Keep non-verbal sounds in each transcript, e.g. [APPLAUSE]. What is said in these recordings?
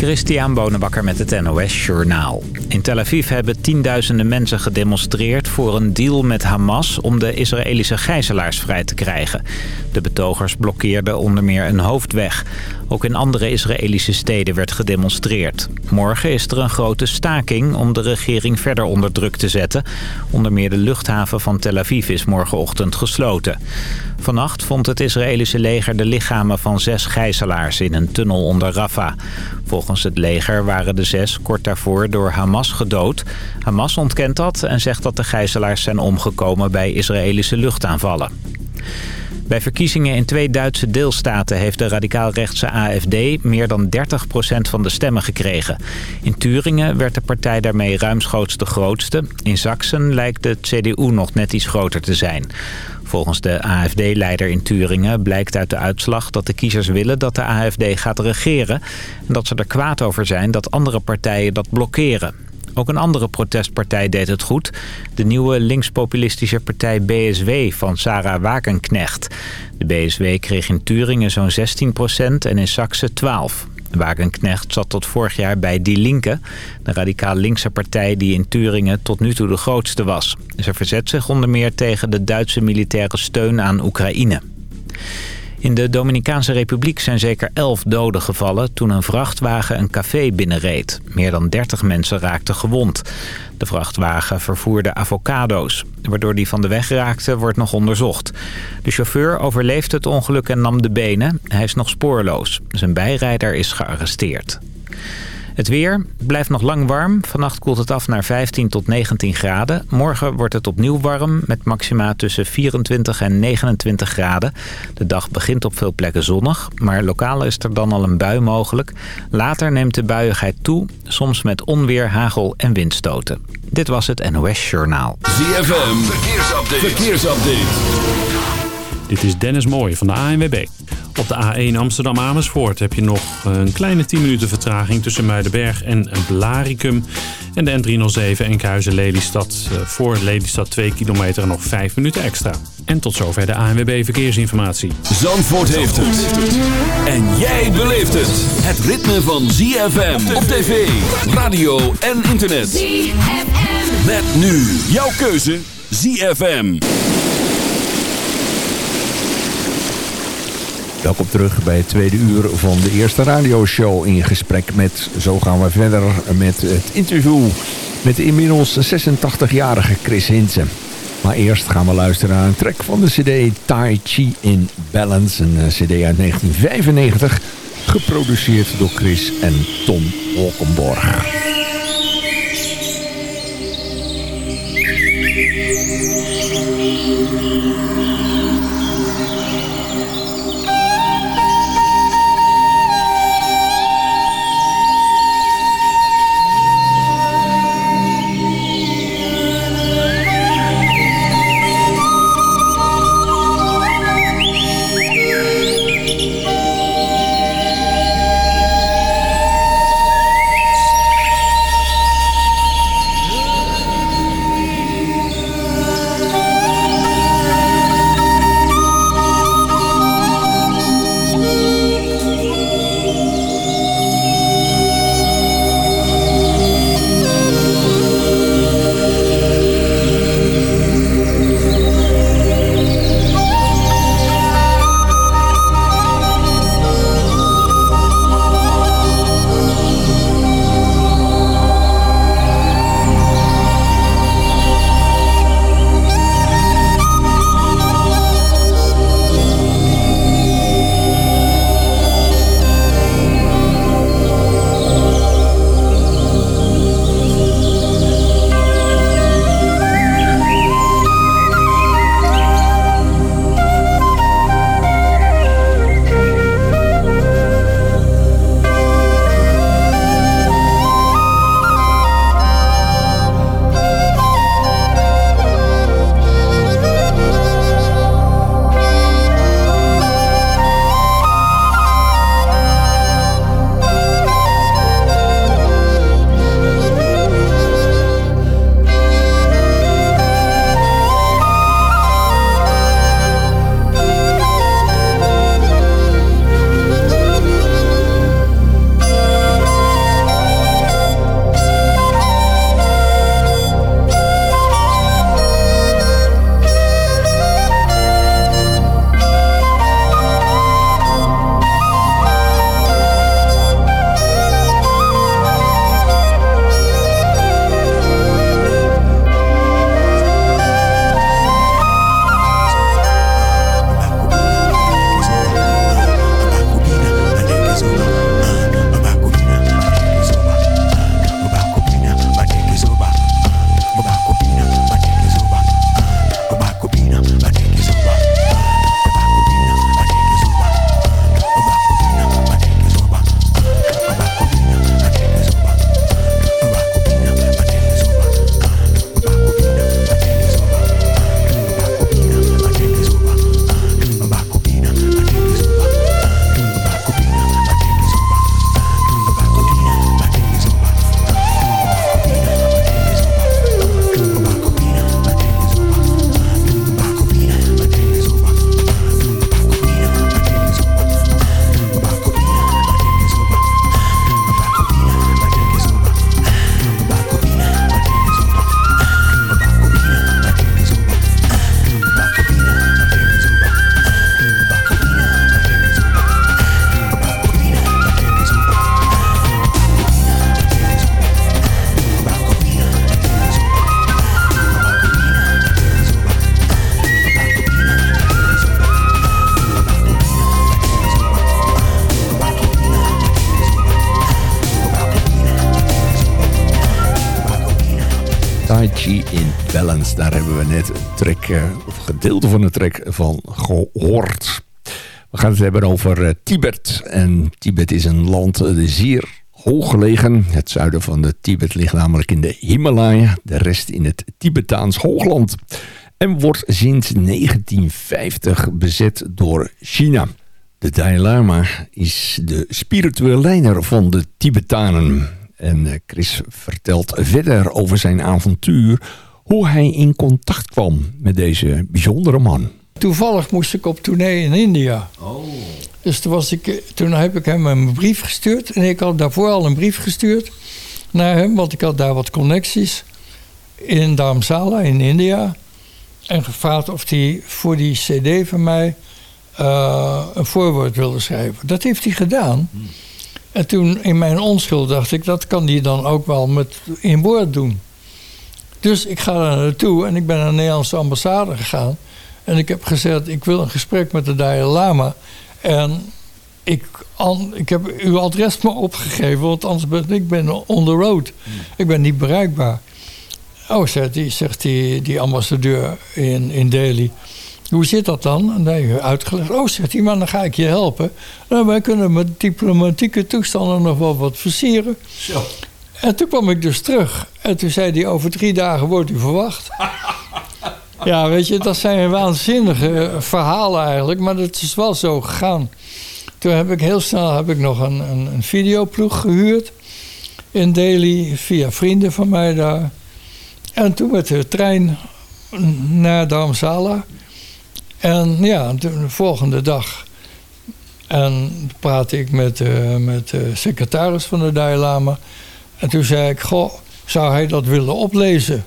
Christian Bonenbakker met het NOS Journaal. In Tel Aviv hebben tienduizenden mensen gedemonstreerd voor een deal met Hamas... om de Israëlische gijzelaars vrij te krijgen. De betogers blokkeerden onder meer een hoofdweg. Ook in andere Israëlische steden werd gedemonstreerd. Morgen is er een grote staking om de regering verder onder druk te zetten. Onder meer de luchthaven van Tel Aviv is morgenochtend gesloten. Vannacht vond het Israëlische leger de lichamen van zes gijzelaars in een tunnel onder Rafah. Volgens het leger waren de zes kort daarvoor door Hamas gedood. Hamas ontkent dat en zegt dat de gijzelaars zijn omgekomen bij Israëlische luchtaanvallen. Bij verkiezingen in twee Duitse deelstaten heeft de radicaal-rechtse AFD meer dan 30% van de stemmen gekregen. In Turingen werd de partij daarmee ruimschoots de grootste. In Sachsen lijkt de CDU nog net iets groter te zijn. Volgens de AFD-leider in Turingen blijkt uit de uitslag dat de kiezers willen dat de AFD gaat regeren... en dat ze er kwaad over zijn dat andere partijen dat blokkeren. Ook een andere protestpartij deed het goed. De nieuwe linkspopulistische partij BSW van Sarah Wagenknecht. De BSW kreeg in Turingen zo'n 16% en in Saxe 12. Wagenknecht zat tot vorig jaar bij Die Linke, de radicaal linkse partij die in Turingen tot nu toe de grootste was. Ze verzet zich onder meer tegen de Duitse militaire steun aan Oekraïne. In de Dominicaanse Republiek zijn zeker 11 doden gevallen toen een vrachtwagen een café binnenreed. Meer dan 30 mensen raakten gewond. De vrachtwagen vervoerde avocado's. Waardoor die van de weg raakte wordt nog onderzocht. De chauffeur overleefde het ongeluk en nam de benen. Hij is nog spoorloos. Zijn bijrijder is gearresteerd. Het weer blijft nog lang warm. Vannacht koelt het af naar 15 tot 19 graden. Morgen wordt het opnieuw warm met maxima tussen 24 en 29 graden. De dag begint op veel plekken zonnig, maar lokaal is er dan al een bui mogelijk. Later neemt de buiigheid toe, soms met onweer, hagel en windstoten. Dit was het NOS Journaal. ZFM, verkeersupdate. verkeersupdate. Dit is Dennis Mooij van de ANWB. Op de A1 Amsterdam-Amersfoort heb je nog een kleine 10 minuten vertraging tussen Muidenberg en Blaricum. En de N307 Enkhuizen-Lelystad eh, voor Lelystad 2 kilometer nog 5 minuten extra. En tot zover de ANWB Verkeersinformatie. Zandvoort heeft het. En jij beleeft het. Het ritme van ZFM op tv, radio en internet. ZFM. Met nu jouw keuze ZFM. Welkom terug bij het tweede uur van de eerste radioshow in gesprek met... Zo gaan we verder met het interview met de inmiddels 86-jarige Chris Hinsen. Maar eerst gaan we luisteren naar een track van de cd Tai Chi in Balance. Een eh, cd uit 1995, geproduceerd door Chris en Tom Wolkenborg. Gedeelte van de track van gehoord. We gaan het hebben over uh, Tibet. En Tibet is een land uh, zeer hoog gelegen. Het zuiden van de Tibet ligt namelijk in de Himalaya. De rest in het Tibetaans hoogland. En wordt sinds 1950 bezet door China. De Dalai Lama is de spirituele leider van de Tibetanen. En eh, Chris vertelt verder over zijn avontuur... hoe hij in contact kwam met deze bijzondere man. Toevallig moest ik op tournee in India. Oh. Dus toen, was ik, toen heb ik hem een brief gestuurd. En ik had daarvoor al een brief gestuurd naar hem... want ik had daar wat connecties in Dharamsala in India... en gevraagd of hij voor die cd van mij uh, een voorwoord wilde schrijven. Dat heeft hij gedaan. Hmm. En toen in mijn onschuld dacht ik, dat kan hij dan ook wel met in woord doen. Dus ik ga daar naartoe en ik ben naar de Nederlandse ambassade gegaan. En ik heb gezegd, ik wil een gesprek met de Dalai Lama. En ik, ik heb uw adres maar opgegeven, want anders ben ik ben on the road. Ik ben niet bereikbaar. Oh, zegt die, zegt die, die ambassadeur in, in Delhi. Hoe zit dat dan? En dan heb uitgelegd. Oh, zegt hij, maar dan ga ik je helpen. Nou, wij kunnen met diplomatieke toestanden nog wel wat versieren. Zo. En toen kwam ik dus terug. En toen zei hij, over drie dagen wordt u verwacht. [LAUGHS] ja, weet je, dat zijn waanzinnige verhalen eigenlijk. Maar dat is wel zo gegaan. Toen heb ik heel snel heb ik nog een, een, een videoploeg gehuurd. In Delhi, via vrienden van mij daar. En toen met de trein naar Dharamsala. En ja, de volgende dag. En praatte ik met, uh, met de secretaris van de Dalai Lama. En toen zei ik, goh, zou hij dat willen oplezen?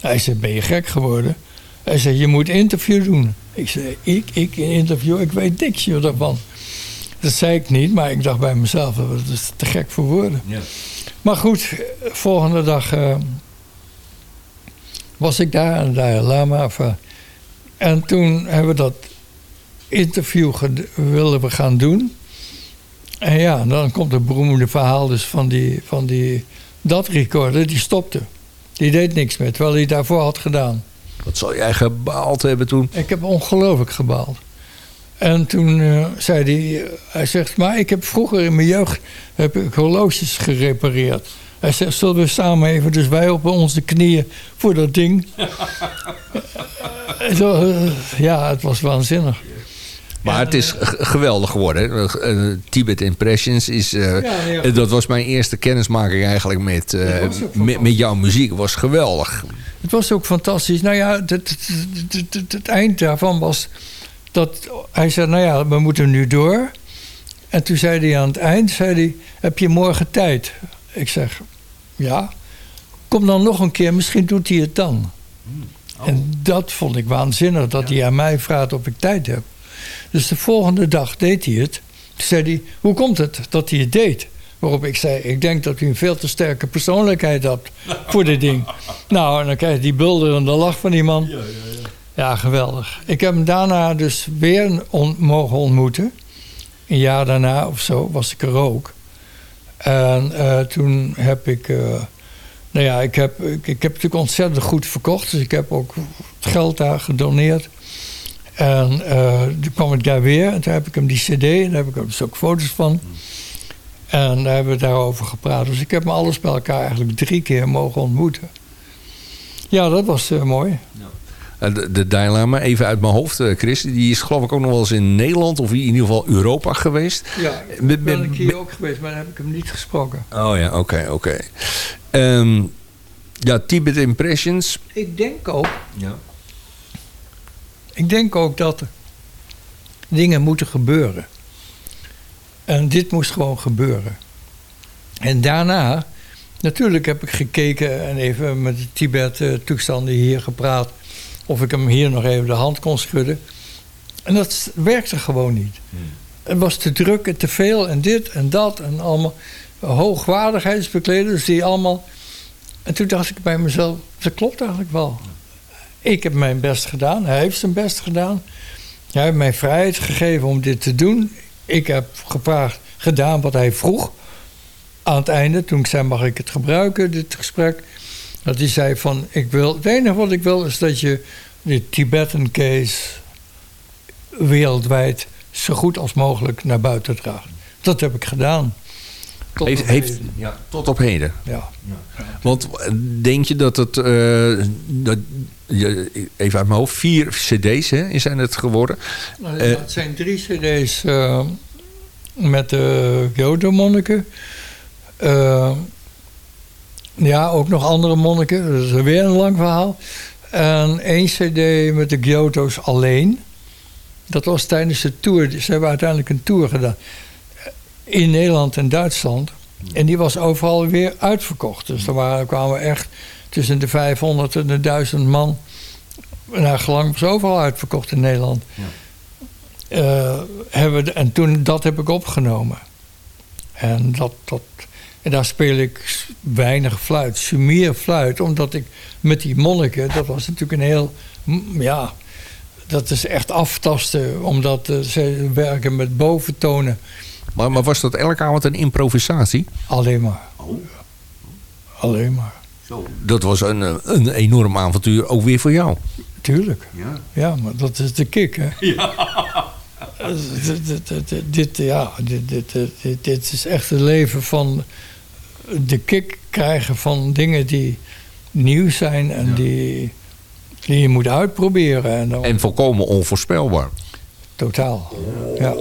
Hij zei, ben je gek geworden? Hij zei, je moet interview doen. Ik zei, ik, ik een interview, ik weet niks daarvan. Dat zei ik niet, maar ik dacht bij mezelf, dat is te gek voor woorden. Ja. Maar goed, volgende dag uh, was ik daar aan de Dalai Lama. En toen hebben we dat interview willen we gaan doen. En ja, dan komt het beroemde verhaal dus van die, van die dat recorder, die stopte. Die deed niks meer, terwijl hij daarvoor had gedaan. Wat zal jij gebaald hebben toen? Ik heb ongelooflijk gebaald. En toen uh, zei hij, hij zegt, maar ik heb vroeger in mijn jeugd heb ik horloges gerepareerd. Hij zegt, zullen we samen even, dus wij op onze knieën voor dat ding. [LAUGHS] Zo, eh, ja, het was waanzinnig. Maar het is geweldig geworden. Uh, Tibet Impressions is... Uh, Dat was mijn eerste kennismaking eigenlijk met, met, met, jouw muziek. Het was geweldig. Het was ook fantastisch. Nou ja, het, het, het, het, eind daarvan was... dat hij zei, nou ja, we moeten nu door. En toen zei hij aan het eind... Zei hij, heb je morgen tijd? Ik zeg, ja. Kom dan nog een keer, misschien doet hij het dan. Hmm. En dat vond ik waanzinnig, dat hij aan mij vraagt of ik tijd heb. Dus de volgende dag deed hij het. Toen zei hij, hoe komt het dat hij het deed? Waarop ik zei, ik denk dat u een veel te sterke persoonlijkheid hebt voor dit ding. [LAUGHS] nou, en dan krijg je die bulderende lach van die man. Ja, ja, ja. ja geweldig. Ik heb hem daarna dus weer mogen ontmoeten. Een jaar daarna of zo was ik er ook. En uh, toen heb ik... Uh, nou ja, ik heb, ik, ik, heb natuurlijk ontzettend goed verkocht. Dus ik heb ook het geld daar gedoneerd. En uh, toen kwam ik daar weer. En toen heb ik hem die cd. En daar heb ik dus ook foto's van. En daar hebben we daarover gepraat. Dus ik heb me alles bij elkaar eigenlijk drie keer mogen ontmoeten. Ja, dat was uh, mooi. Ja. De, de Dalai Lama, even uit mijn hoofd, Chris. Die is geloof ik ook nog wel eens in Nederland of in ieder geval Europa geweest. Ja, ik ben ik hier ook geweest, maar dan heb ik hem niet gesproken. Oh ja, oké, oké. Um, ja, Tibet Impressions. Ik denk ook. Ja. Ik denk ook dat er dingen moeten gebeuren. En dit moest gewoon gebeuren. En daarna, natuurlijk heb ik gekeken en even met de Tibet-toestanden hier gepraat. Of ik hem hier nog even de hand kon schudden. En dat werkte gewoon niet. Hmm. Het was te druk en te veel en dit en dat en allemaal hoogwaardigheidsbekleders die allemaal en toen dacht ik bij mezelf, dat klopt eigenlijk wel. Ik heb mijn best gedaan, hij heeft zijn best gedaan. Hij heeft mij vrijheid gegeven om dit te doen. Ik heb gevraagd, gedaan wat hij vroeg. Aan het einde, toen ik zei, mag ik het gebruiken, dit gesprek. Dat hij zei van, ik wil, het enige wat ik wil is dat je de Tibetan case wereldwijd zo goed als mogelijk naar buiten draagt. Dat heb ik gedaan. Tot heeft, heeft, ja, tot op heden. Ja. Want denk je dat het, uh, dat, even uit mijn hoofd, vier cd's hè, zijn het geworden? Nou, uh, het zijn drie cd's uh, met de Kyoto-monniken. ja, ook nog andere monniken. Dat is weer een lang verhaal. En één cd met de Kyoto's alleen. Dat was tijdens de tour. Ze hebben uiteindelijk een tour gedaan in Nederland en Duitsland. En die was overal weer uitverkocht. Dus er waren, kwamen echt tussen de 500 en de 1000 man. Naar gelang was overal uitverkocht in Nederland. Ja. Uh, hebben en toen, dat heb ik opgenomen. En, dat, dat, en daar speel ik weinig fluit, sumier fluit. Omdat ik met die monniken, dat was natuurlijk een heel... Ja, dat is echt aftasten. Omdat uh, ze werken met boventonen. Maar, maar was dat elke avond een improvisatie? Alleen maar. Oh. Alleen maar. Zo. Dat was een, een enorm avontuur ook weer voor jou. Tuurlijk. Ja, ja maar dat is de kick, hè? Ja. [LAUGHS] dit, dit, ja, dit, dit, dit, dit is echt het leven van de kick krijgen van dingen die nieuw zijn en ja. die, die je moet uitproberen. En, dan... en volkomen onvoorspelbaar. Totaal, ja.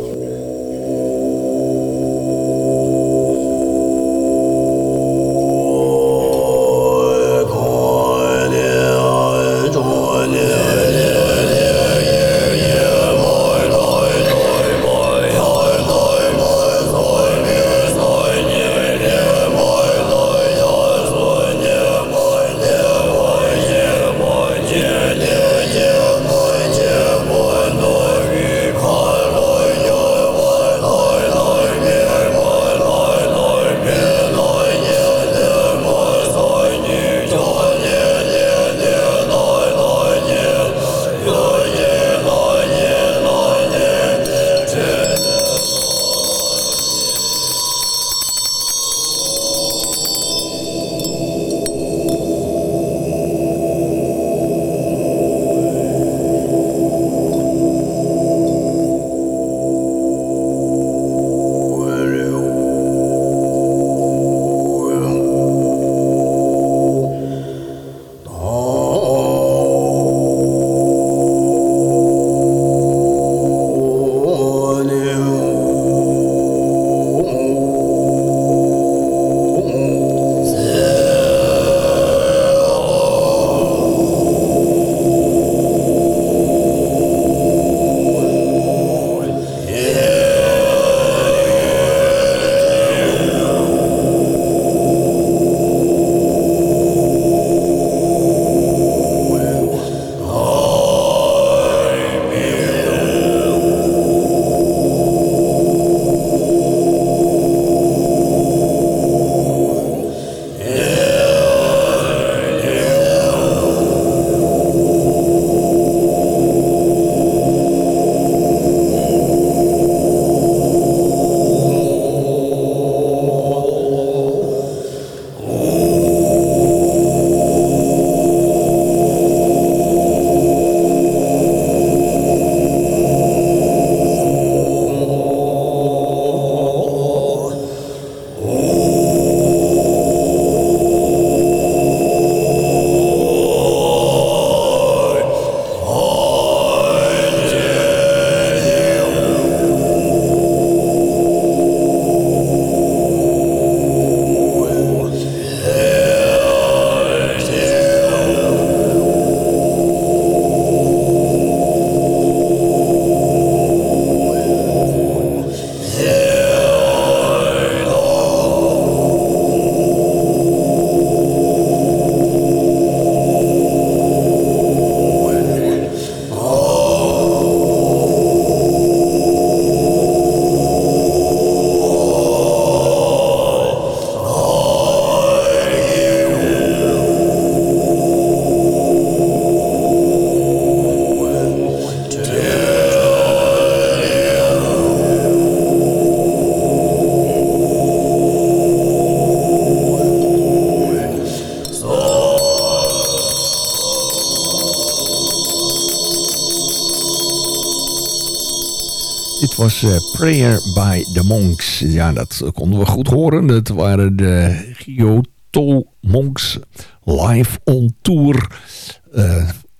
Was Prayer by the Monks. Ja, dat konden we goed horen. Dat waren de Giotto Monks live on tour.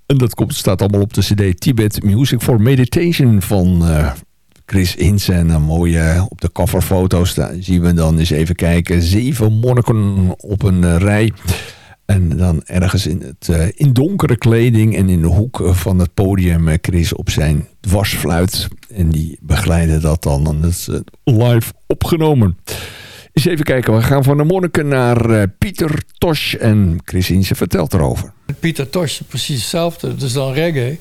en dat komt, staat allemaal op de cd Tibet Music for Meditation van Chris Hinsen. En een mooie op de coverfoto's daar zien we dan eens even kijken. Zeven monniken op een rij. En dan ergens in, het, uh, in donkere kleding en in de hoek van het podium uh, Chris op zijn dwarsfluit. En die begeleiden dat dan. En dat is live opgenomen. Eens even kijken, we gaan van de monniken naar Pieter Tosh. En Chris Hinsen vertelt erover. Pieter Tosh, precies hetzelfde. Dus dan reggae.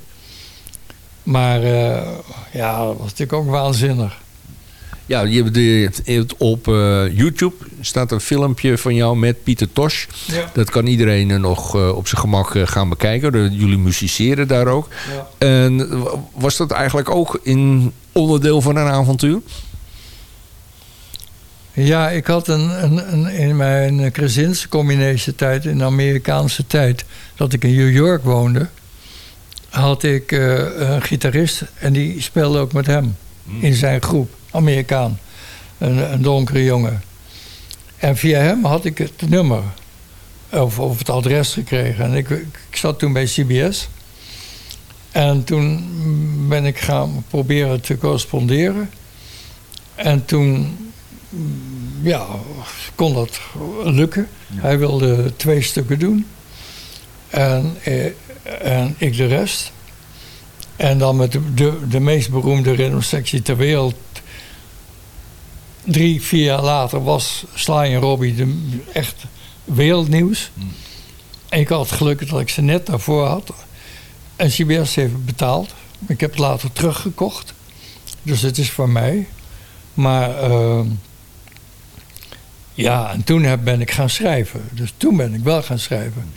Maar ja, dat was natuurlijk ook waanzinnig. Ja, je, hebt op uh, YouTube staat een filmpje van jou met Pieter Tosh. Ja. Dat kan iedereen nog uh, op zijn gemak uh, gaan bekijken. Jullie musiceren daar ook. Ja. En was dat eigenlijk ook in onderdeel van een avontuur? Ja, ik had een, een, een in mijn Krasinski tijd, in de Amerikaanse tijd, dat ik in New York woonde, had ik een gitarist en die speelde ook met hem hmm. in zijn groep. Amerikaan. Een, een donkere jongen. En via hem had ik het nummer. Of, of het adres gekregen. En ik, ik zat toen bij CBS. En toen ben ik gaan proberen te corresponderen. En toen ja, kon dat lukken. Hij wilde twee stukken doen. En, eh, en ik de rest. En dan met de, de, de meest beroemde ritmesectie ter wereld drie, vier jaar later was Sly en Robbie de, echt wereldnieuws. Hmm. En ik had het geluk dat ik ze net daarvoor had. En CBS heeft betaald. Ik heb het later teruggekocht. Dus het is voor mij. Maar uh, ja, en toen ben ik gaan schrijven. Dus toen ben ik wel gaan schrijven.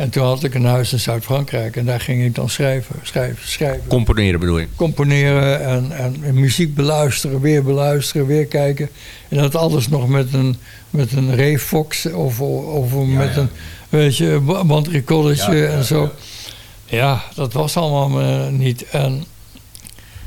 En toen had ik een huis in Zuid-Frankrijk en daar ging ik dan schrijven, schrijven, schrijven. Componeren bedoel je? Componeren en, en, muziek beluisteren, weer beluisteren, weer kijken. En dat alles nog met een, met een Ray Fox of, of met een, weet je, en zo. Ja, dat was allemaal niet. En,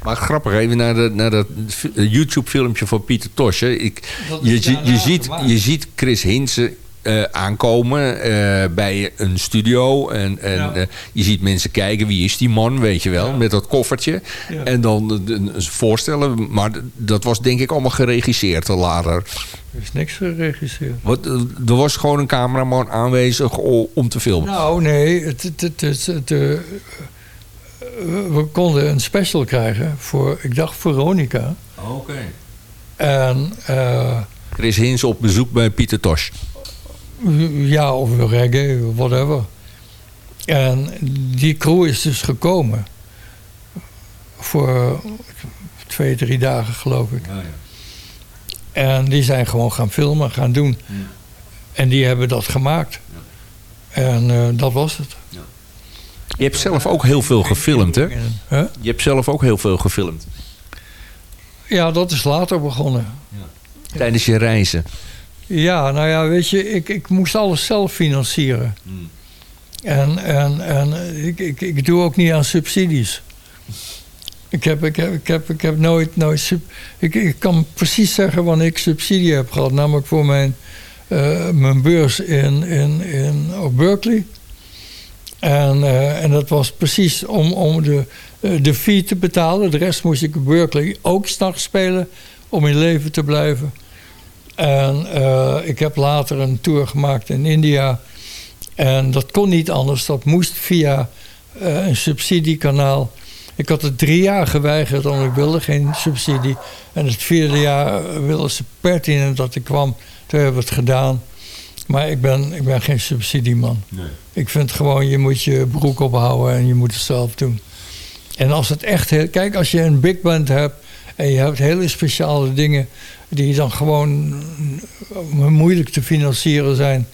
maar grappig, even naar, de, naar dat YouTube-filmpje van Pieter Tosh. Ik, je, je, je, ziet, je ziet Chris Hinsen uh, aankomen uh, bij een studio. En, en ja. uh, je ziet mensen kijken, wie is die man, weet je wel, ja. met dat koffertje. Ja. En dan voorstellen. Maar dat was denk ik allemaal geregisseerd later. Er is niks geregisseerd. Wat, er was gewoon een cameraman aanwezig om te filmen? Nou, nee. Het, het, het, het we konden een special krijgen voor, ik dacht, Veronica. Oké. Okay. En... Chris Hins op bezoek bij Pieter Tosh. Ja, of reggae, whatever. En die crew is dus gekomen. Voor twee, drie dagen geloof ik. ja. En die zijn gewoon gaan filmen, gaan doen. Ja. En die hebben dat gemaakt. Ja. En uh, dat was het. Je hebt zelf ook heel veel gefilmd, hè? Huh? Je hebt zelf ook heel veel gefilmd. Ja, dat is later begonnen. Tijdens je reizen. Ja, nou ja, weet je, ik, ik moest alles zelf financieren. Hmm. En, en, en ik, ik, ik doe ook niet aan subsidies. Ik heb, ik heb, ik heb, ik heb nooit, nooit sub, ik, ik kan precies zeggen wanneer ik subsidie heb gehad. Namelijk voor mijn, uh, mijn beurs in, in, in, op Berkeley. En, uh, en dat was precies om, om de, uh, de fee te betalen. De rest moest ik op Berkeley ook s'nachts spelen om in leven te blijven. En uh, ik heb later een tour gemaakt in India. En dat kon niet anders. Dat moest via uh, een subsidiekanaal. Ik had het drie jaar geweigerd, want ik wilde geen subsidie. En het vierde jaar wilden ze pertinent dat ik kwam. Toen hebben we het gedaan. Maar ik ben, ik ben geen subsidieman. Nee. Ik vind gewoon, je moet je broek ophouden en je moet het zelf doen. En als het echt heel... Kijk, als je een big band hebt en je hebt hele speciale dingen die dan gewoon moeilijk te financieren zijn.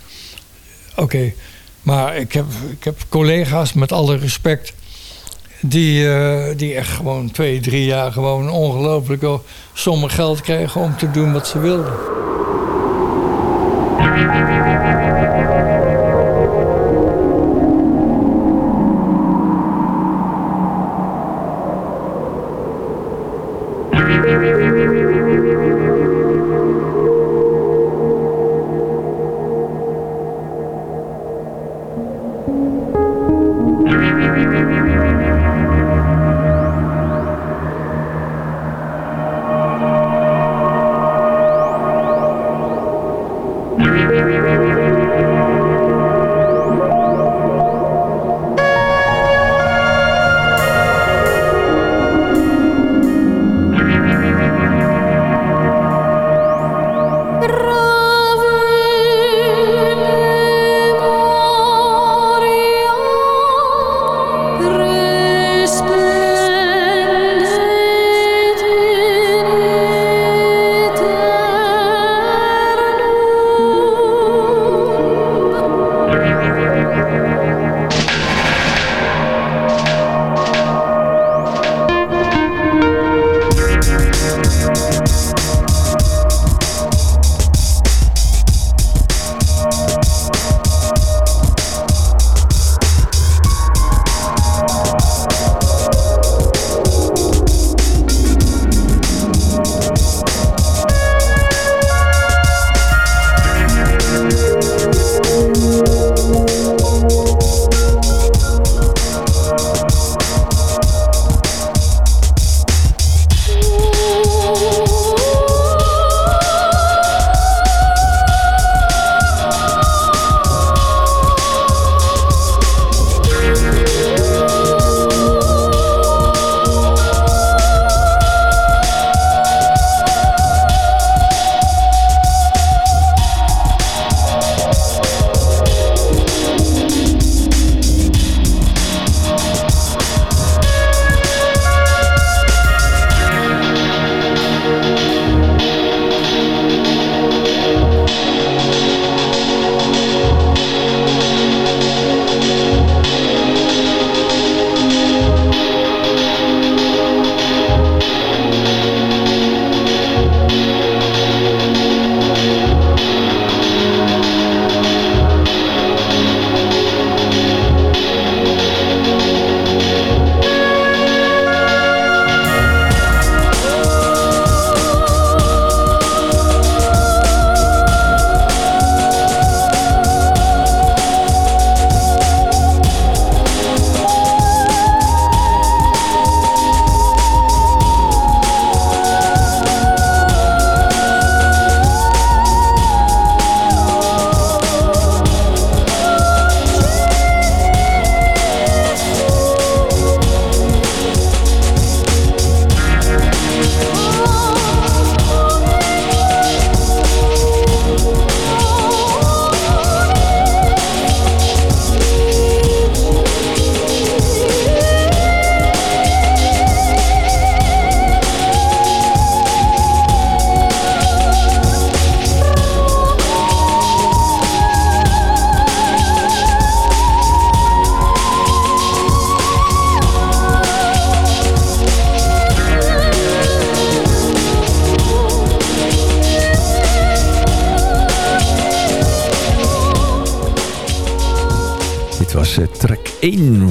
Oké, maar ik heb, ik heb collega's met alle respect die, uh, die echt gewoon twee, drie jaar gewoon ongelooflijke sommen geld krijgen om te doen wat ze wilden.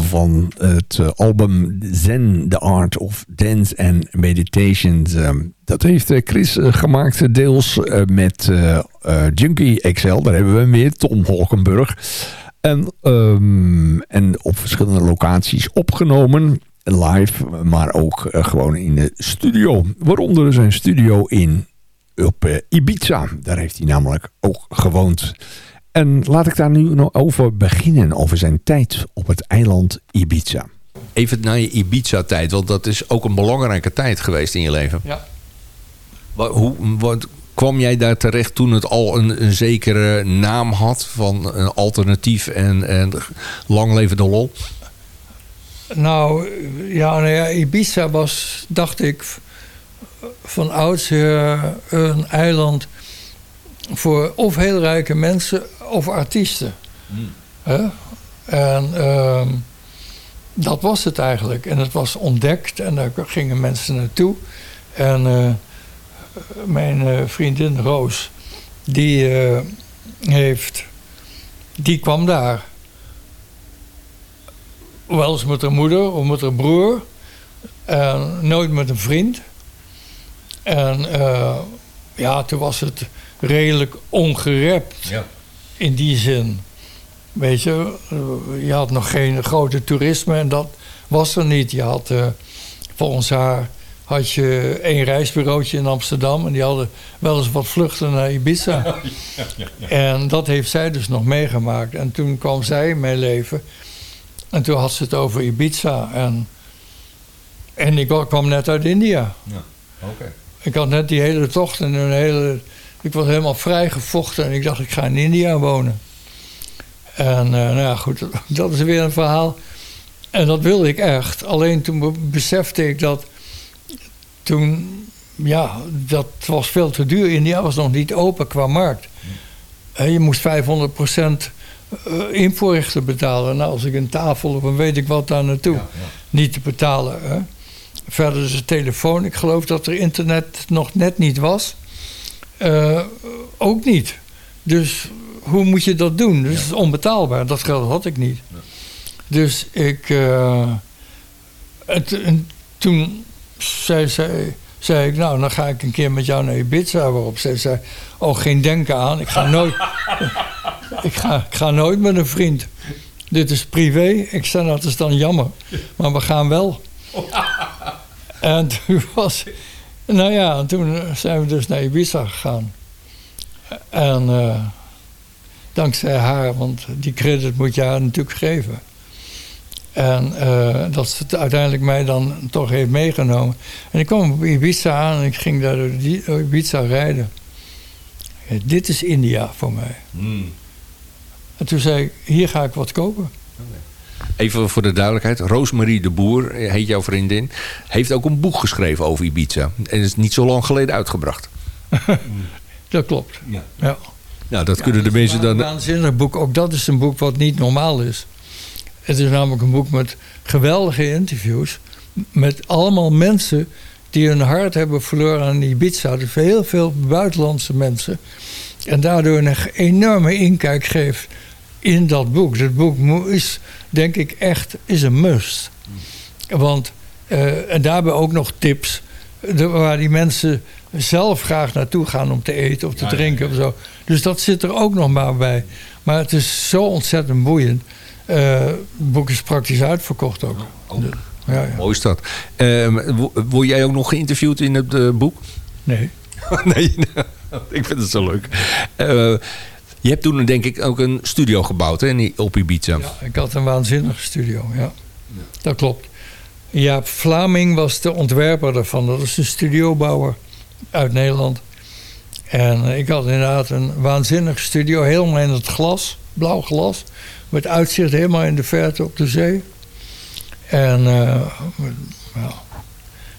Van het eh, album Zen, The Art of Dance and Meditations. Ehm, dat heeft eh, Chris eh, gemaakt deels met Junkie XL. Daar hebben we hem weer, Tom Holkenburg. En, um, en op verschillende locaties opgenomen. Live, maar ook gewoon in de studio. Waaronder zijn studio in op Ibiza. Daar heeft hij namelijk ook gewoond. En laat ik daar nu nog over beginnen, over zijn tijd op het eiland Ibiza. Even naar je Ibiza-tijd, want dat is ook een belangrijke tijd geweest in je leven. Ja. Hoe, wat, kwam jij daar terecht toen het al een, een zekere naam had van een alternatief en, en lang leven de lol? Nou ja, nou ja, Ibiza was, dacht ik, van oudsher een eiland voor of heel rijke mensen of artiesten. Hmm. En ehm, dat was het eigenlijk. En het was ontdekt en daar gingen mensen naartoe. En uh, mijn uh, vriendin Roos, die, uh, heeft, die kwam daar. Wel eens met haar moeder of met haar broer. En nooit met een vriend. En ja, toen was het redelijk ongerept. Ja. In die zin. Weet je, je had nog geen grote toerisme en dat was er niet. Je had, uh, volgens haar had je één reisbureautje in Amsterdam. En die hadden wel eens wat vluchten naar Ibiza. [LAUGHS] En dat heeft zij dus nog meegemaakt. En toen kwam zij in mijn leven. En toen had ze het over Ibiza. En, en ik kwam net uit India. Ja, oké. Ik had net die hele tocht en een hele... Ik was helemaal vrijgevochten en ik dacht, ik ga in India wonen. En uh, nou ja, goed, [LAUGHS] dat is weer een verhaal. En dat wilde ik echt. Alleen toen besefte ik dat toen, ja, dat was veel te duur. India was nog niet open qua markt. Je moest 500 procent invoerrechten betalen. Nou, als ik een tafel of een weet ik wat daar naartoe. Ja, ja. Niet te betalen. Hè. Verder is de telefoon. Ik geloof dat er internet nog net niet was. Uh, ook niet. Dus hoe moet je dat doen? Dus het is onbetaalbaar. Dat geld had ik niet. Dus ik... Uh, het, en toen zei, zei, zei ik, nou, dan ga ik een keer met jou naar Ibiza. Waarop zij zei, oh, geen denken aan. Ik ga nooit, [LAUGHS] ik ga, ik ga nooit met een vriend. Dit is privé. Ik zei, nou, dat is dan jammer. Maar we gaan wel. [LAUGHS] En toen was... Nou ja, toen zijn we dus naar Ibiza gegaan. En uh, dankzij haar, want die credit moet je haar natuurlijk geven. En uh, dat ze het uiteindelijk mij dan toch heeft meegenomen. En ik kwam op Ibiza aan en ik ging daar door Ibiza rijden. Ja, dit is India voor mij. Mm. En toen zei ik, hier ga ik wat kopen. Even voor de duidelijkheid. Roosmarie de Boer, heet jouw vriendin, heeft ook een boek geschreven over Ibiza. En is niet zo lang geleden uitgebracht. [LAUGHS] dat klopt, ja. ja. Nou, dat kunnen de mensen dan... Een waanzinnig boek. Ook dat is een boek wat niet normaal is. Het is namelijk een boek met geweldige interviews. Met allemaal mensen die hun hart hebben verloren aan Ibiza. Dus heel veel buitenlandse mensen. En daardoor een enorme inkijk geeft in dat boek. Dat boek is, denk ik, echt is een must. Want, uh, en daarbij ook nog tips... waar die mensen zelf graag naartoe gaan om te eten of te drinken ja, ja. of zo. Dus dat zit er ook nog maar bij. Maar het is zo ontzettend boeiend. Uh, het boek is praktisch uitverkocht ook. Oh, ja, ja. Mooi is dat. Uh, word jij ook nog geïnterviewd in het uh, boek? Nee. [LAUGHS] nee, [LAUGHS] ik vind het zo leuk. Je hebt toen denk ik ook een studio gebouwd hè, op Ibiza. Ja, ik had een waanzinnige studio, ja. Dat klopt. Jaap Vlaming was de ontwerper daarvan. Dat is een studiobouwer uit Nederland. En ik had inderdaad een waanzinnige studio, helemaal in het glas, blauw glas. Met uitzicht helemaal in de verte op de zee. En uh, ja,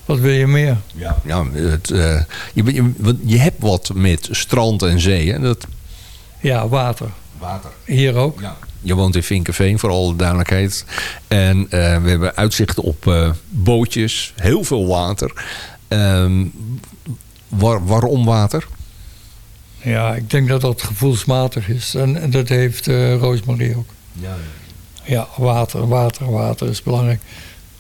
wat wil je meer? Ja, ja het, uh, je, je, je, hebt wat met strand en zee. Hè? Dat... Ja, water. Water. Hier ook. Ja. Je woont in Vinkenveen, voor alle duidelijkheid. En uh, we hebben uitzicht op bootjes, heel veel water. Um, waar, waarom water? Ja, ik denk dat dat gevoelsmatig is. En, en dat heeft Roosmarie ook. Ja, ja. water, water, water is belangrijk.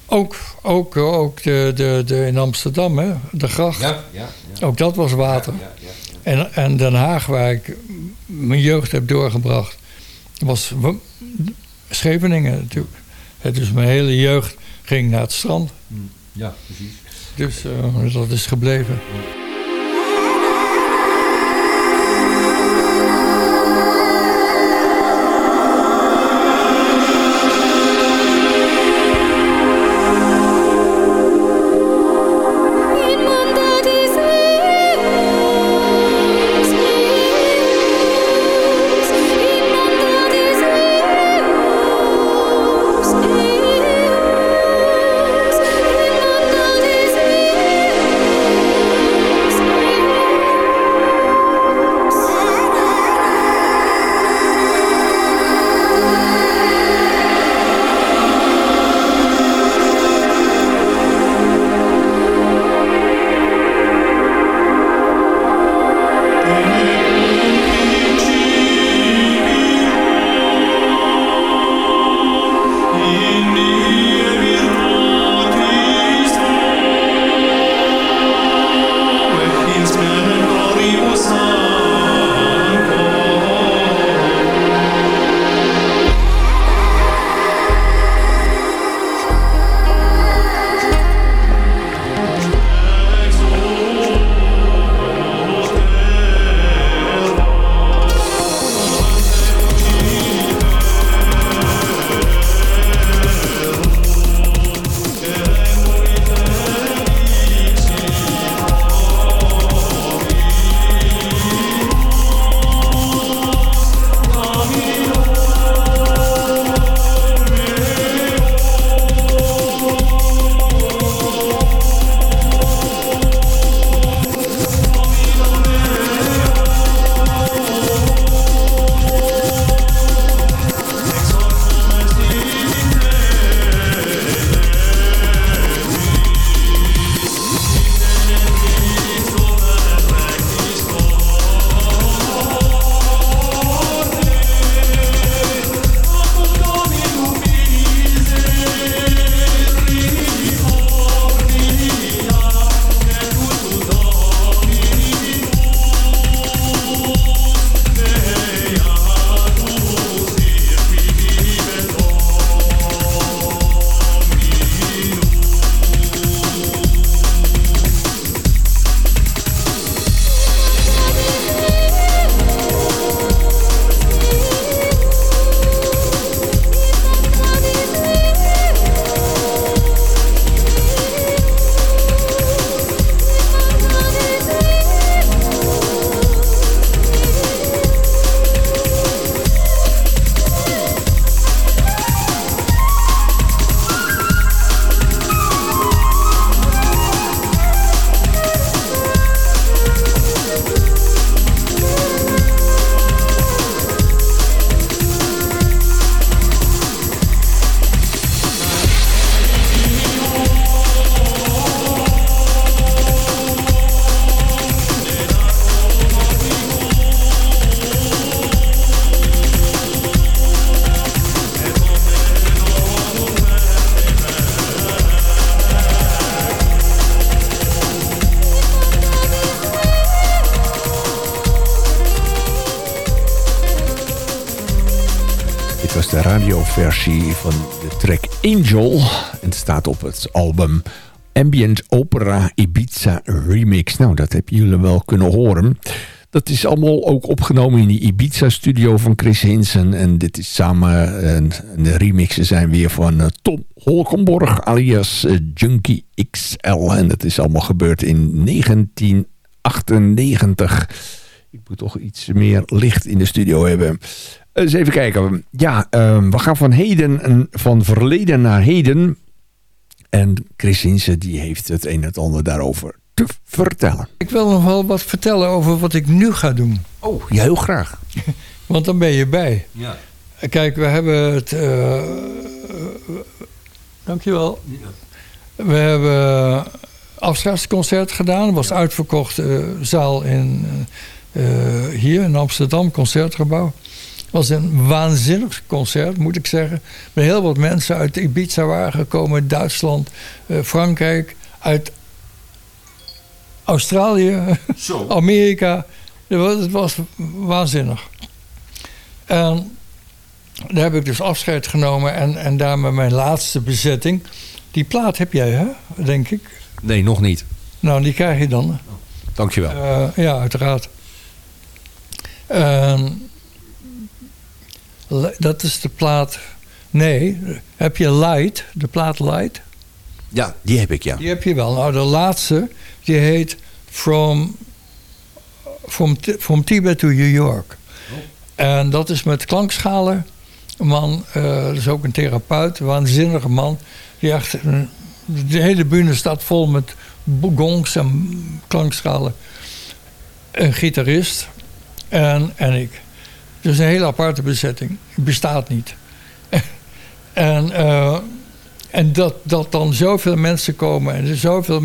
Ook, ook, ook de, de, de in Amsterdam, hè, de gracht. Ja, ja, ja. Ook dat was water. En, en Den Haag, waar ik mijn jeugd heb doorgebracht, was Scheveningen natuurlijk. Dus mijn hele jeugd ging naar het strand. Ja, precies. Dus uh, dat is gebleven. Van de track Angel. En het staat op het album Ambient Opera Ibiza Remix. Nou, dat hebben jullie wel kunnen horen. Dat is allemaal ook opgenomen in die Ibiza-studio van Chris Hinsen. En dit is samen, en de remixen zijn weer van eh, Tom Holkenborg alias eh, Junkie XL. En dat is allemaal gebeurd in 1998. Ik moet toch iets meer licht in de studio hebben. Eens even kijken. Ja, ehm, we gaan van heden, van verleden naar heden. En Chris Hinsen die heeft het een en het ander daarover te vertellen. Ik wil nog wel wat vertellen over wat ik nu ga doen. Oh, ja, heel graag. [LAUGHS] Want dan ben je bij. Ja. Kijk, we hebben het... Uh, dankjewel. We hebben afscheidsconcert gedaan. Het was uitverkocht uh, zaal in, uh, hier in Amsterdam, Concertgebouw. Het was een waanzinnig concert, moet ik zeggen. Met heel wat mensen uit Ibiza waren gekomen, Duitsland, Frankrijk, uit Australië, [LAUGHS] Zo. Amerika. Het was waanzinnig. En daar heb ik dus afscheid genomen en, en daar met mijn laatste bezetting. Die plaat heb jij, hè? denk ik. Nee, nog niet. Nou, die krijg je dan. Oh, dankjewel. Uh, ja, uiteraard. Dat is de plaat... Nee, heb je Light, de plaat Light? Ja, die heb ik, ja. Die heb je wel. Nou, de laatste, die heet From, from, from Tibet to New York. Oh. En dat is met klankschalen. Een man, uh, dat is ook een therapeut, een waanzinnige man. Die echt, de hele bühne staat vol met gongs en klankschalen. Een gitarist en, en ik. Dus een hele aparte bezetting. Bestaat niet. [LAUGHS] en... Uh, en dat, dat dan zoveel mensen komen en er zoveel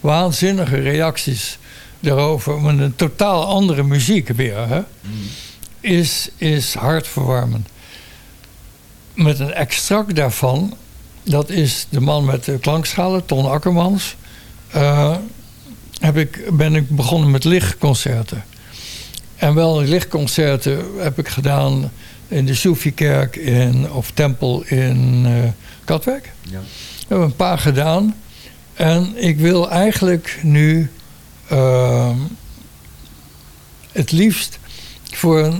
waanzinnige reacties daarover, met een totaal andere muziek weer, hè, is, is hartverwarmend. Met een extract daarvan, dat is de man met de klankschalen, Ton Akkermans, uh, heb ik, ben ik begonnen met lichtconcerten. En wel lichtconcerten heb ik gedaan in de Soefiekerk in, of tempel in uh, Katwijk. Ja. We hebben een paar gedaan. En ik wil eigenlijk nu uh, het liefst voor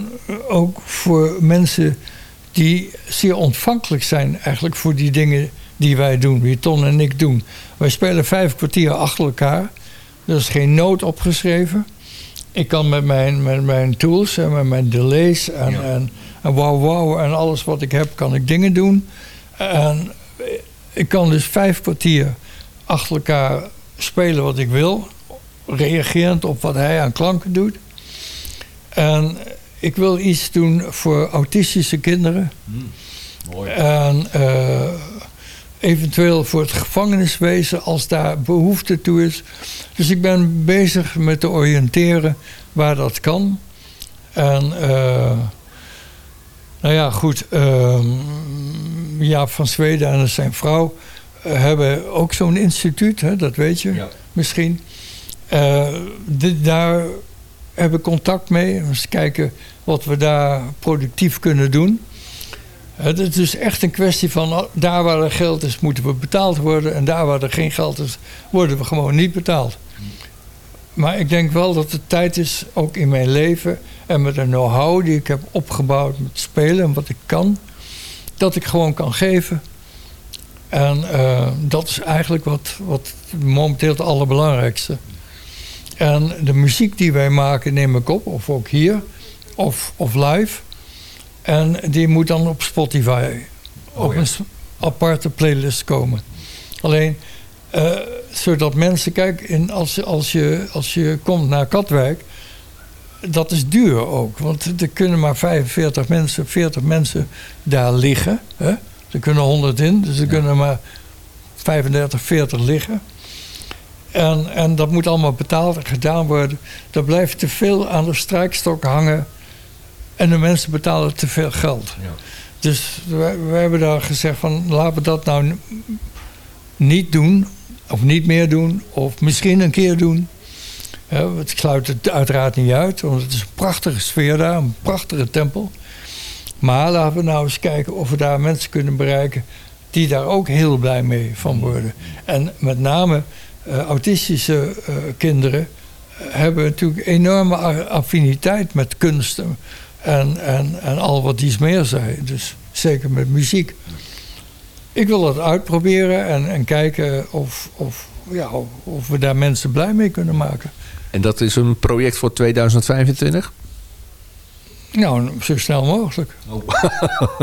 ook voor mensen die zeer ontvankelijk zijn eigenlijk voor die dingen die wij doen, die Ton en ik doen. Wij spelen vijf kwartier achter elkaar. Er is geen noot opgeschreven. Ik kan met mijn, met mijn tools en met mijn delays en, en, en wow wow en alles wat ik heb, kan ik dingen doen. En ik kan dus vijf kwartier achter elkaar spelen wat ik wil. Reagerend op wat hij aan klanken doet. En ik wil iets doen voor autistische kinderen. Mm, mooi. En uh, eventueel voor het gevangeniswezen als daar behoefte toe is. Dus ik ben bezig met te oriënteren waar dat kan. En uh, nou ja, goed. Uh, Jaap van Zweden en zijn vrouw uh, hebben ook zo'n instituut, hè, dat weet je misschien. Uh, dit, daar hebben we contact mee. Eens kijken wat we daar productief kunnen doen. Het is dus echt een kwestie van oh, daar waar er geld is, moeten we betaald worden. En daar waar er geen geld is, worden we gewoon niet betaald. Maar ik denk wel dat het tijd is, ook in mijn leven en met de know-how die ik heb opgebouwd met spelen en wat ik kan, dat ik gewoon kan geven. En uh, dat is eigenlijk wat, wat momenteel het allerbelangrijkste. En de muziek die wij maken neem ik op, of ook hier, of, of live. En die moet dan op Spotify oh, op een aparte playlist komen. Alleen, uh, zodat mensen, kijk, in, als, als, je, als je komt naar Katwijk, dat is duur ook. Want er kunnen maar 45 mensen, 40 mensen daar liggen. Hè? Er kunnen 100 in, dus er kunnen maar 35, 40 liggen. En, en dat moet allemaal betaald en gedaan worden. Er blijft te veel aan de strijkstok hangen. En de mensen betalen te veel geld. Ja. Dus wij, wij, hebben daar gezegd van laten we dat nou niet doen. Of niet meer doen. Of misschien een keer doen. het sluit het uiteraard niet uit. Want het is een prachtige sfeer daar. Een prachtige tempel. Maar laten we nou eens kijken of we daar mensen kunnen bereiken die daar ook heel blij mee van worden. En met name uh, autistische uh, kinderen hebben natuurlijk enorme affiniteit met kunsten en, en, en al wat iets meer zei. Dus zeker met muziek. Ik wil dat uitproberen en, en kijken of, of, ja, of we daar mensen blij mee kunnen maken. En dat is een project voor 2025? Nou, zo snel mogelijk. Oh. [LAUGHS]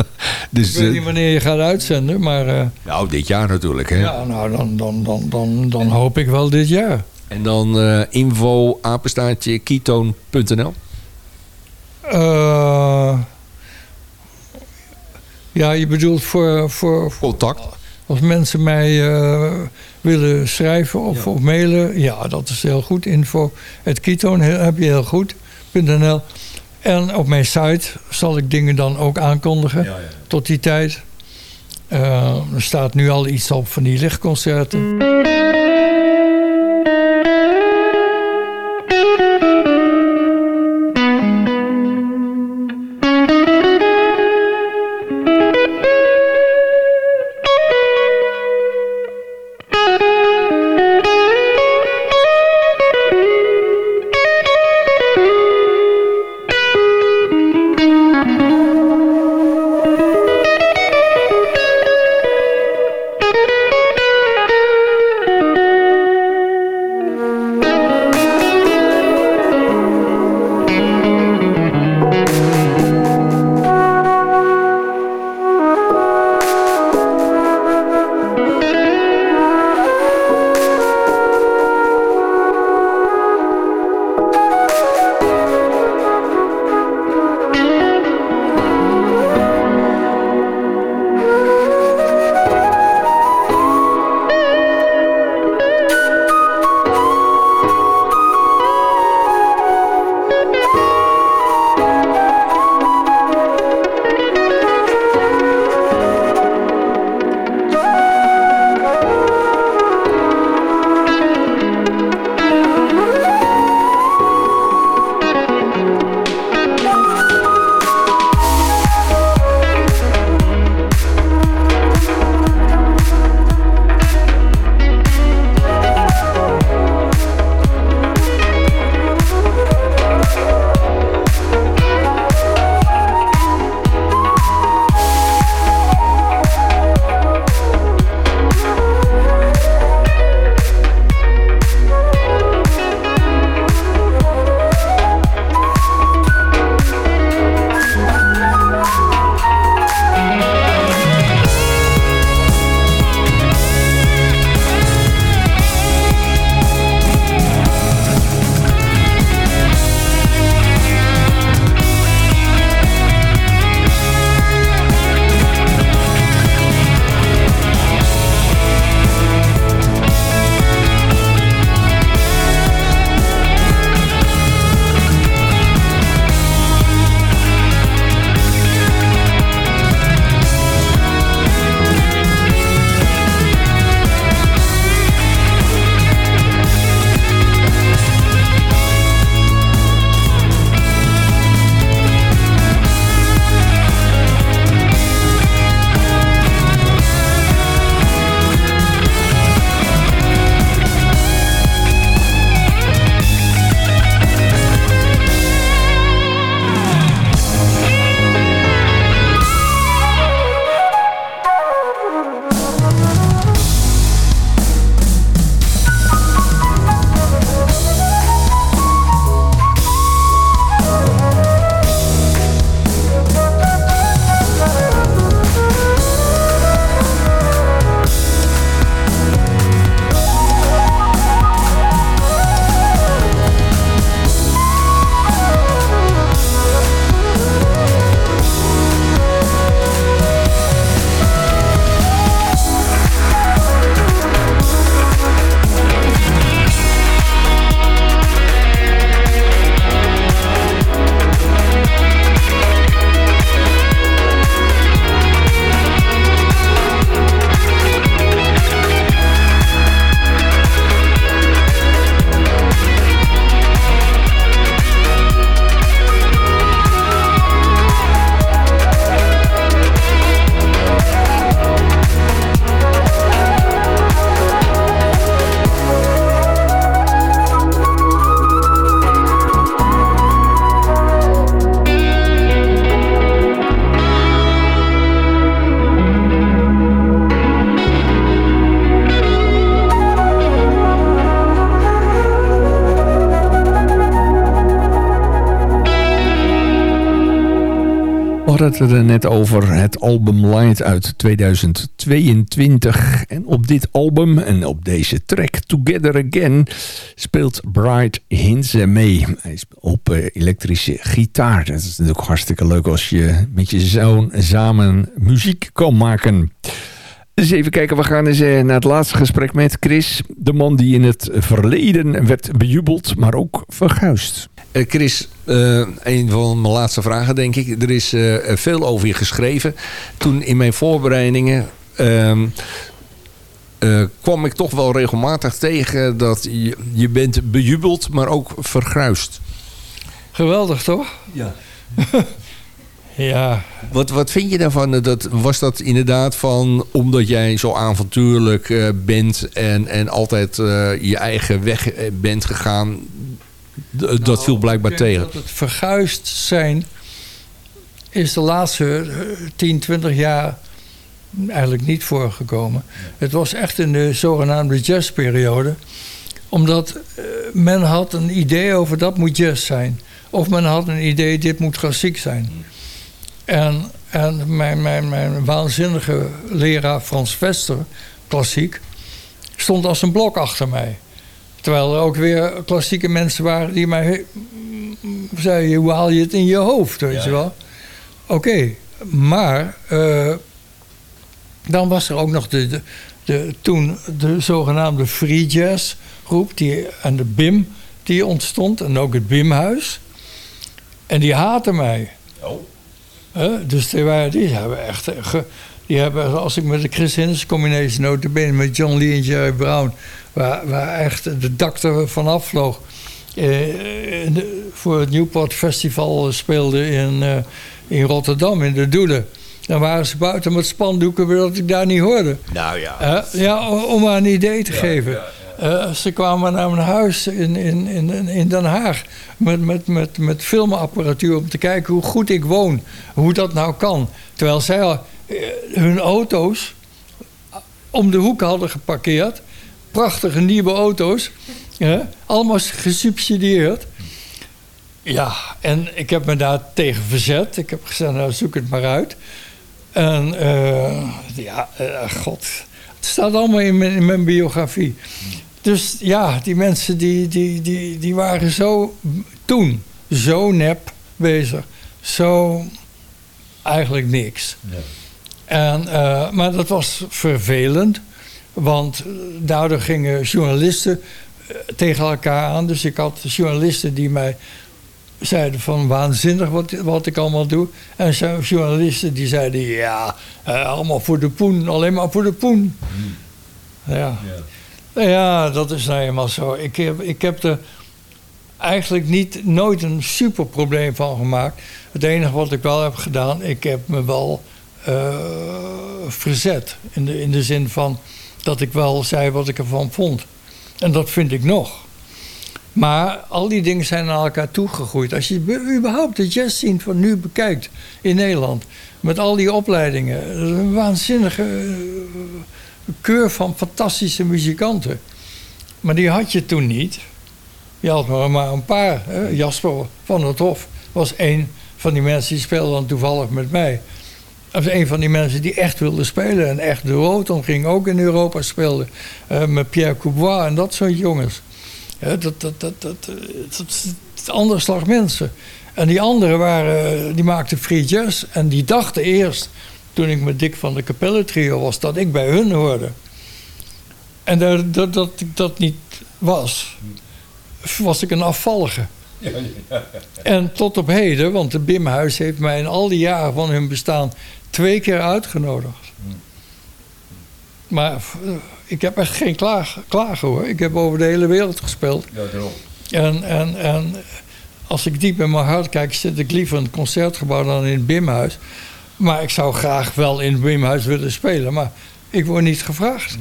dus, ik weet niet wanneer je gaat uitzenden, maar... Uh, nou, dit jaar natuurlijk, hè? Ja, nou, dan, dan, dan, dan, dan hoop ik wel dit jaar. En dan uh, info apenstaartje ketoon.nl? Uh, ja, je bedoelt voor... voor Contact. Als mensen mij uh, willen schrijven of, ja. of, mailen, ja, dat is heel goed. Info, het ketoon heb je heel goed.nl. En op mijn site zal ik dingen dan ook aankondigen ja, ja. tot die tijd. Uh, er staat nu al iets op van die lichtconcerten. We hadden het er net over het album Light uit 2022. En op dit album en op deze track Together Again speelt Bright Hinze mee. Hij op eh, elektrische gitaar. Dat is natuurlijk hartstikke leuk als je met je zoon samen muziek kan maken. Dus even kijken, we gaan eens eh, naar het laatste gesprek met Chris. De man die in het verleden werd bejubeld, maar ook verguisd. Uh, Chris, uh, een van mijn laatste vragen denk ik. Er is uh, veel over je geschreven. Toen in mijn voorbereidingen ehm, kwam ik toch wel regelmatig tegen dat je, je bent bejubeld, maar ook vergruist. Geweldig toch? Ja. [LAUGHS] ja. Wat, wat vind je daarvan? Dat, was dat inderdaad van omdat jij zo avontuurlijk bent en, en altijd je eigen weg bent gegaan dat nou, viel blijkbaar tegen. Dat het verguisd zijn is de laatste 10, 20 jaar eigenlijk niet voorgekomen. Het was echt in de zogenaamde jazzperiode. Omdat uh, men had een idee over dat moet jazz zijn. Of men had een idee dit moet klassiek zijn. En, en mijn, mijn, mijn waanzinnige leraar Frans Vester, klassiek, stond als een blok achter mij. Terwijl er ook weer klassieke mensen waren die mij zeiden: hoe haal je het in je hoofd? Weet je wel? Oké, maar uh, dan was er ook nog de, de, de, toen de zogenaamde free jazz groep die, en de BIM die ontstond en ook het BIM-huis. En die haatten mij. Oh. Uh, dus die, waren, die hebben echt. Ge, die hebben, als ik met de Chris Hinds combination notabene met John Lee en Jerry Brown Waar, waar echt de dak er vanaf vloog. De, voor het Newport Festival speelde in, uh, in Rotterdam, in de Doelen. Dan waren ze buiten met spandoeken, dat ik daar niet hoorde. Nou ja. Ja, om maar een idee te ja, geven. Ja, ja. ze kwamen naar mijn huis in, in, in, in Den Haag met, met, met, met filmapparatuur om te kijken hoe goed ik woon. Hoe dat nou kan. Terwijl zij al, hun auto's om de hoek hadden geparkeerd prachtige nieuwe auto's. Ja, allemaal gesubsidieerd. Ja, en ik heb me daar tegen verzet. Ik heb gezegd, nou zoek het maar uit. En uh, ja, uh, god. Het staat allemaal in mijn, biografie. Dus ja, die mensen die, die, die, die waren zo toen zo nep bezig. Zo eigenlijk niks. Ja. En, uh, maar dat was vervelend. Want daardoor gingen journalisten eh, tegen elkaar aan. Dus ik had journalisten die mij zeiden van waanzinnig wat, wat ik allemaal doe. En journalisten die zeiden ja, eh, allemaal voor de poen, alleen maar voor de poen. Hmm. Ja. ja. ja, dat is nou eenmaal zo. Ik heb, ik heb er eigenlijk niet, nooit een super probleem van gemaakt. Het enige wat ik wel heb gedaan, ik heb me wel verzet. In de, in de zin van dat ik wel zei wat ik ervan vond. En dat vind ik nog. Maar al die dingen zijn naar elkaar toegegroeid. Als je überhaupt de jazzscene van nu bekijkt in Nederland... met al die opleidingen, een waanzinnige uh, keur van fantastische muzikanten. Maar die had je toen niet. Je had maar, maar een paar. Jasper van het Hof was één van die mensen die speelde dan toevallig met mij. Dat was een van die mensen die echt wilde spelen. En echt de Roton ging ook in Europa spelen. Uh, met Pierre Coubois en dat soort jongens. Ja, dat, dat, dat, dat, dat, is ander slag mensen. En die anderen waren, die maakten free jazz. En die dachten eerst, toen ik met Dick van de Capelle trio was, dat ik bij hun hoorde. En dat, dat, dat ik dat niet was, was ik een afvallige. Ja, ja, ja. En tot op heden, want de Bimhuis heeft mij in al die jaren van hun bestaan twee keer uitgenodigd. Maar eh, ik heb echt geen klaag, klagen hoor. Ik heb over de hele wereld gespeeld. Ja, daarom. En, en, en als ik diep in mijn hart kijk, zit ik liever in het concertgebouw dan in het Bimhuis. Maar ik zou graag wel in het Bimhuis willen spelen. Maar ik word niet gevraagd.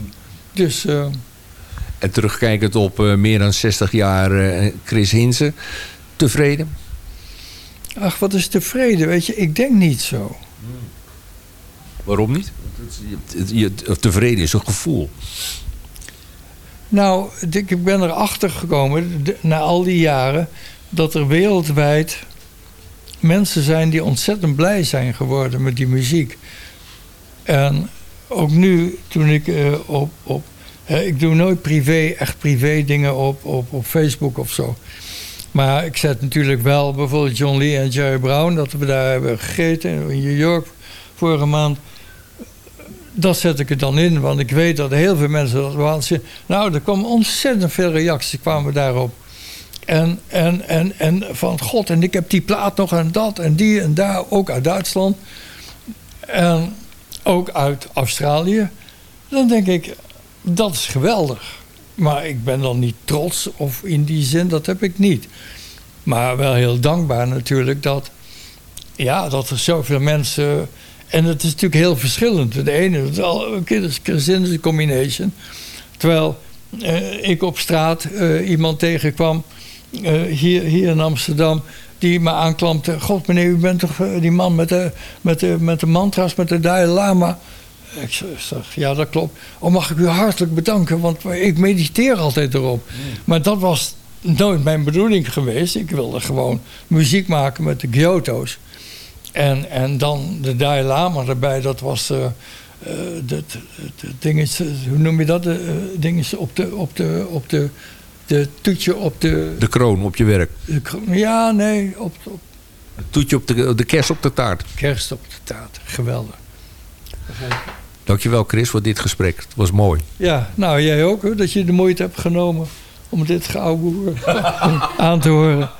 Dus... Uh, en terugkijkend op uh, meer dan 60 jaar uh, Chris Hinsen, tevreden? Ach, wat is tevreden? Weet je, ik denk niet zo. Waarom niet? Tevreden is een gevoel. Nou, ik ben erachter gekomen, na al die jaren... dat er wereldwijd mensen zijn die ontzettend blij zijn geworden met die muziek. En ook nu, toen ik uh, op, op ik doe nooit privé, echt privé dingen op, op, op Facebook of zo. Maar ik zet natuurlijk wel bijvoorbeeld John Lee en Jerry Brown, dat we daar hebben gegeten in New York vorige maand. Dat zet ik er dan in, want ik weet dat heel veel mensen dat waanzin. Nou, er kwamen ontzettend veel reacties kwamen daarop. En, en, en, en van god, en ik heb die plaat nog en dat en die en daar, ook uit Duitsland. En ook uit Australië. Dan denk ik, dat is geweldig. Maar ik ben dan niet trots of in die zin, dat heb ik niet. Maar wel heel dankbaar natuurlijk dat, ja, dat er zoveel mensen. En het is natuurlijk heel verschillend. De ene is al een combination. Terwijl uh, ik op straat uh, iemand tegenkwam, uh, hier, hier in Amsterdam, die me aanklampte. God meneer, u bent toch die man met de, met de, met de mantra's, met de Dalai Lama. Ik zeg, ja, dat klopt. Oh, mag ik u hartelijk bedanken, want ik mediteer altijd erop. Maar dat was nooit mijn bedoeling geweest. Ik wilde gewoon muziek maken met de Kyoto's. En, en dan de Dalai Lama erbij, dat was... Uh, de, de, ding is, hoe noem je dat? De uh, ding is op de, op de, op de, de toetje op de... De kroon op je werk. ja, nee, op, op... Het toetje op de, de kerst op de taart. Kerst op de taart, geweldig. Dankjewel Chris voor dit gesprek. Het was mooi. Ja, nou jij ook hoor, dat je de moeite hebt genomen om dit geouwe [LAUGHS] aan te horen.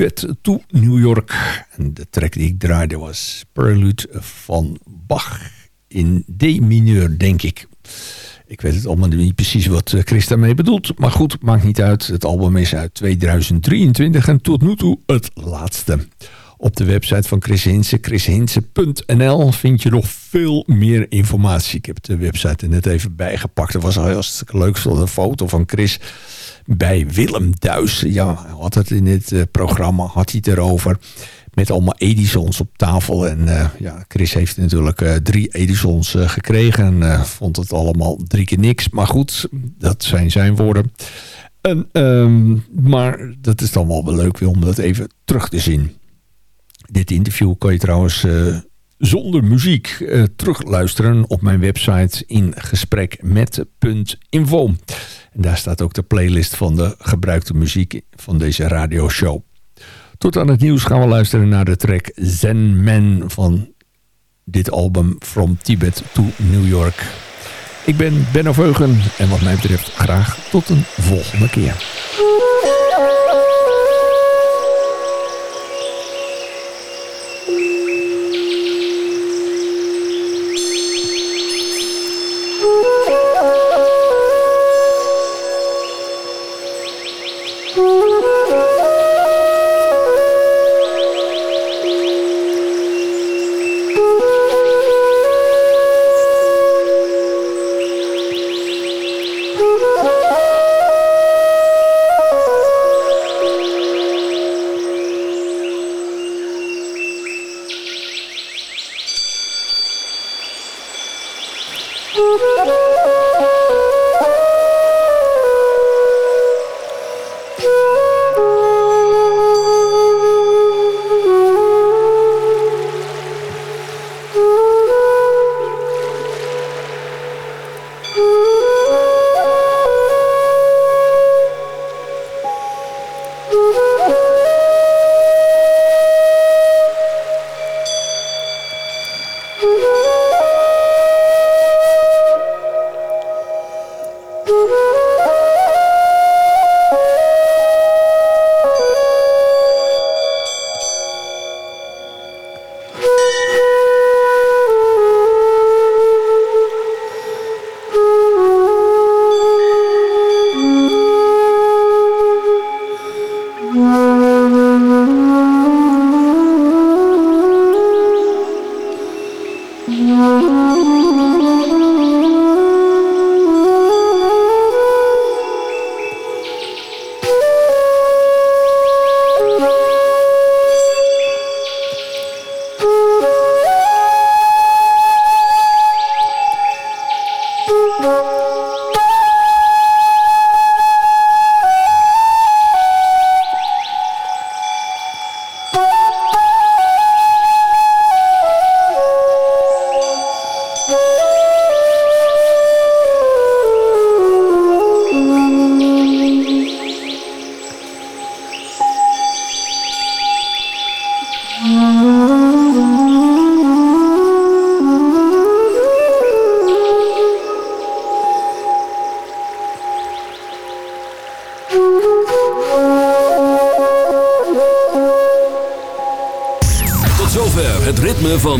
Tibet to New York. En de track die ik draaide was Prelude van Bach in D mineur, denk ik. Ik weet het allemaal niet precies wat Chris daarmee bedoelt. Maar goed, maakt niet uit. Het album is uit 2023 en tot nu toe het laatste. Op de website van Chris Hinsen, chrishinsen.nl, vind je nog veel meer informatie. Ik heb de website er net even bijgepakt. Er was al hartstikke leuk. Een foto van Chris bij Willem Duis. Ja, had het in dit uh, programma, had hij het erover. Met allemaal Edisons op tafel. En uh, ja, Chris heeft natuurlijk uh, drie Edisons gekregen. En vond het allemaal drie keer niks. Maar goed, dat zijn zijn woorden. En, um, maar dat is dan wel wel leuk om dat even terug te zien. Dit interview kan je trouwens zonder muziek uh, terugluisteren op mijn website in. En daar staat ook de playlist van de gebruikte muziek van deze radioshow. Tot aan het nieuws gaan we luisteren naar de track Zen Man van dit album From Tibet to New York. Ik ben Benno Veugen en wat mij betreft graag tot een volgende keer.